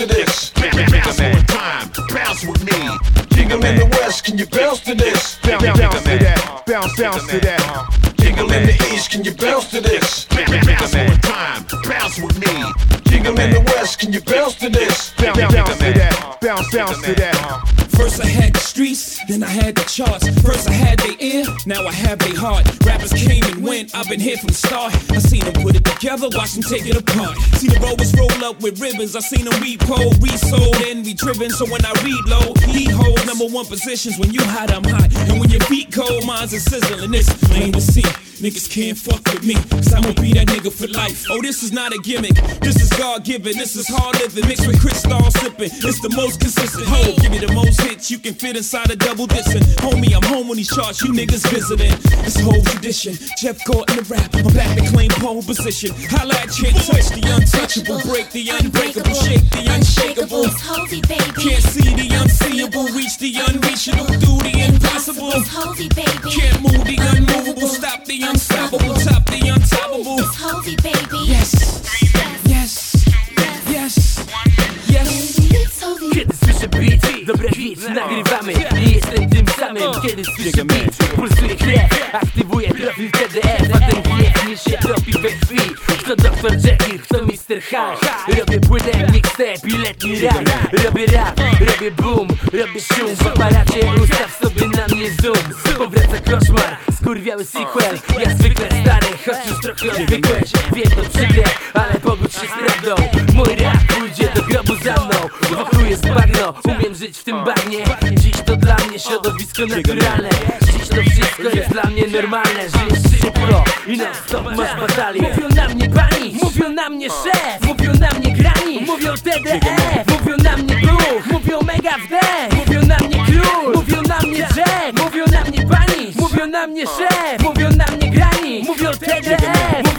to this? Bounce one time, bounce with me. Jigga in the west, can you bounce to this? Bounce, bounce to that. Bounce, bounce to that. Jigga in the east, can you bounce to this? Bounce one time, bounce with me. Jigga in the west, can you bounce to this? Bounce, bounce to that. Bounce, bounce to that. First I had the streets, then I had the charts. First I had their ear, now I have their heart. Rappers came and went, I've been here from the start. I seen them put it together, watch them take it apart. See the rovers roll up with ribbons, I seen them repo, resold, and be driven. So when I reload, number one positions. When you hot, I'm hot. And when your feet cold, mine's are sizzling. It's plain to see. Niggas can't fuck with me, cause I'ma be that nigga for life. Oh, this is not a gimmick, this is God given, this is hard living, mixed with crystal sipping. It's the most consistent. Ho, give me the most hits you can fit inside a double dissing. Homie, I'm home on these charts, you niggas visiting. This whole tradition, Jeff caught in the rap, I'm back to claim pole position. Holla at you, touch the untouchable, break the unbreakable, shake the unshakable. Can't see the unseeable, reach the unreachable, do the impossible. Can't move the unmovable, stop the unstoppable, top the untoppable. Yes, yes, yes, yes. Kiedy słyszę beat, dobre hit, nagrywamy Nie jestem tym samym, kiedy słyszę beat. Pulsuje krew, aktywuje profil TDF A ten Mr. Hyde Robię płytę, mixtape i letni rap. Robię rap, robię boom, robię szum. W aparacie ustaw sobie na mnie zoom. Powraca koszmar, skurwiały sequel. Ja zwykle stary, choć już trochę odwykłeś. Wiem to przykre, ale pogódź się z prawdą Wokół jest bagno, umiem żyć w tym bagnie Dziś to dla mnie środowisko naturalne Dziś to wszystko jest dla mnie normalne Żyjesz szybko i na stop masz batalię Mówią na mnie pani, mówią na mnie szef Mówią na mnie grani, mówią TDF Mówią na mnie duch, mówią mega wdech Mówią na mnie król, mówią na mnie Jack Mówią na mnie pani, mówią na mnie szef Mówią na mnie grani, mówią TDF